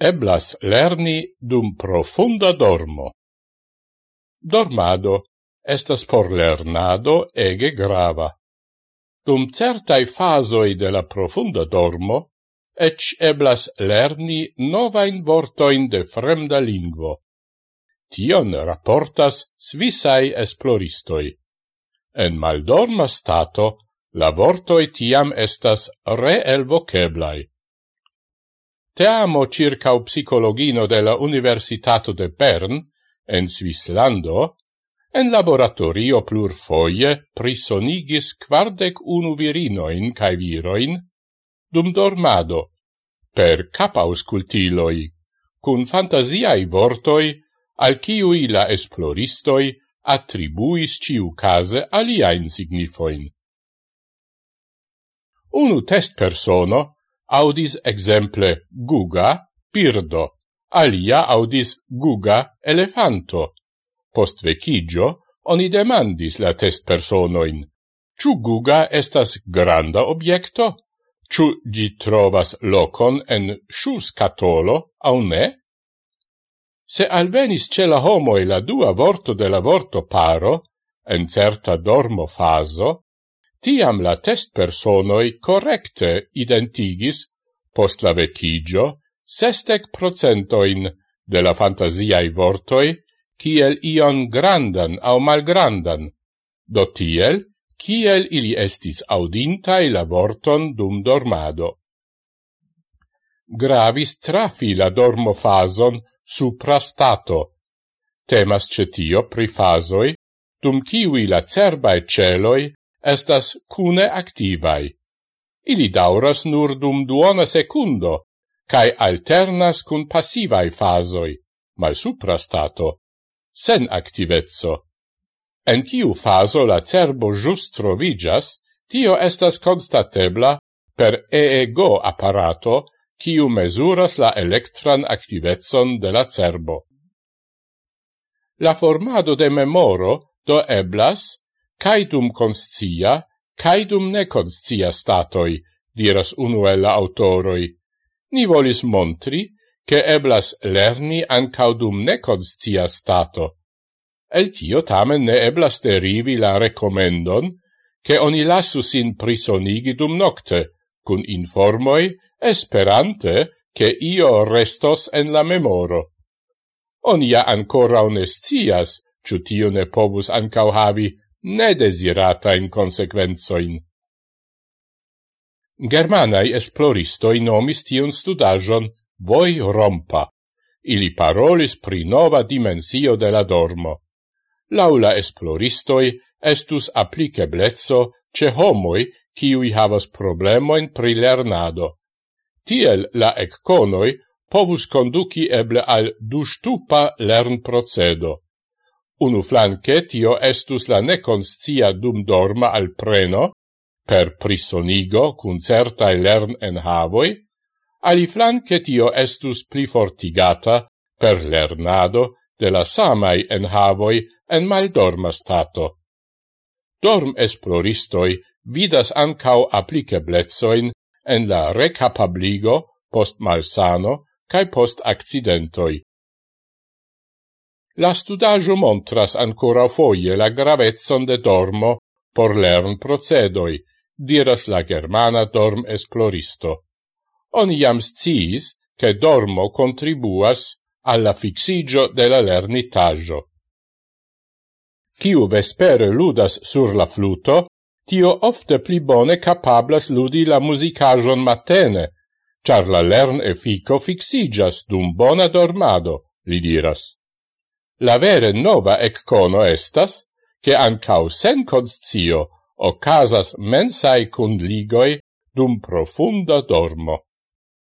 eblas lerni dum profunda dormo. Dormado estas por lernado ege grava. Dum certai fasoi de la profunda dormo, ec eblas lerni novain vortoin de fremda lingvo. Tion rapportas svisai esploristoi. En maldorma stato, la vortoi tiam estas reelvoceblai teamo circa psicologino della Universitato de Bern, en Svislando, en laboratorio plur foie prisonigis quardec unu virinoin cae viroin, dum dormado, per capauscultiloi, cun fantasiai vortoi, al ciui la esploristoi attribuis ciu case aliaen signifoin. Unu test persono audis exemple guga pirdo, alia audis guga elefanto. Post vecigio, oni demandis la test personoin, ciu guga estas granda objecto? Ciu gi trovas locon en shus catolo, au ne? Se alvenis ce la homoi la dua vorto de la vorto paro, en certa dormo faso, Tiam la test personoi correcte identigis, post la vecigio, sestec procentoin de la fantasiai vortoi kiel ion grandan au malgrandan, do tiel, kiel ili estis audintai la vorton dum dormado. Gravis trafi la dormofason suprastato. Temas cetio pri fasoi, dum kiwi la cerbae celoi estas cune activai. Ili dauras nur dum duona secundo, cae alternas cun passivai fasoi, mal supra stato, sen activezzo. En tiu faso la cerbo just trovigas, tio estas constatebla per EEGO apparato, kiu mesuras la elektran activezzon de la cerbo. La formado de memoro do eblas caidum conscia, caidum neconscia statoi, diras unuella autoroi. Ni volis montri, che eblas lerni ancaudum neconscia stato. El tio tamen ne eblas derivi la recomendon, che oni lasu sin prisonigi dum nocte, cun informoi, esperante, che io restos en la memoro. Onia ancora onestias, ciu tio ne povus ancau havi nedesiratain consequenzoin. Germanai esploristoi nomis tion studajon voi rompa. Ili parolis pri nova dimensio de la dormo. Laula esploristoi estus appliceblezzo ce homoi ciui havas problemoin pri lernado. Tiel la ecconoi povus conduci eble al dustupa lern procedo. Unu flanque tio estus la neconscia dum dorma al preno, per prisonigo cun certae lern en havoi, ali flanque tio estus pli fortigata per lernado de la samai en havoi en maldorma stato. Dorm esploristoi vidas ancau appliceblezoin en la recapabligo post malsano cae post accidentoi. La studaggio montras ancora foie la gravezzon de dormo por lern procedoi, diras la germana dorm esploristo. On iam sciis che dormo contribuas alla fixigio de la lernitaggio. Ciu vespere ludas sur la fluto, tio ofte pli bone capablas ludi la musicagion matene, char la lern effico fixigas dum bona dormado, li diras. La vere nova eccono estas, che ancau sen conscio casas mensai cunligoi dum profunda dormo.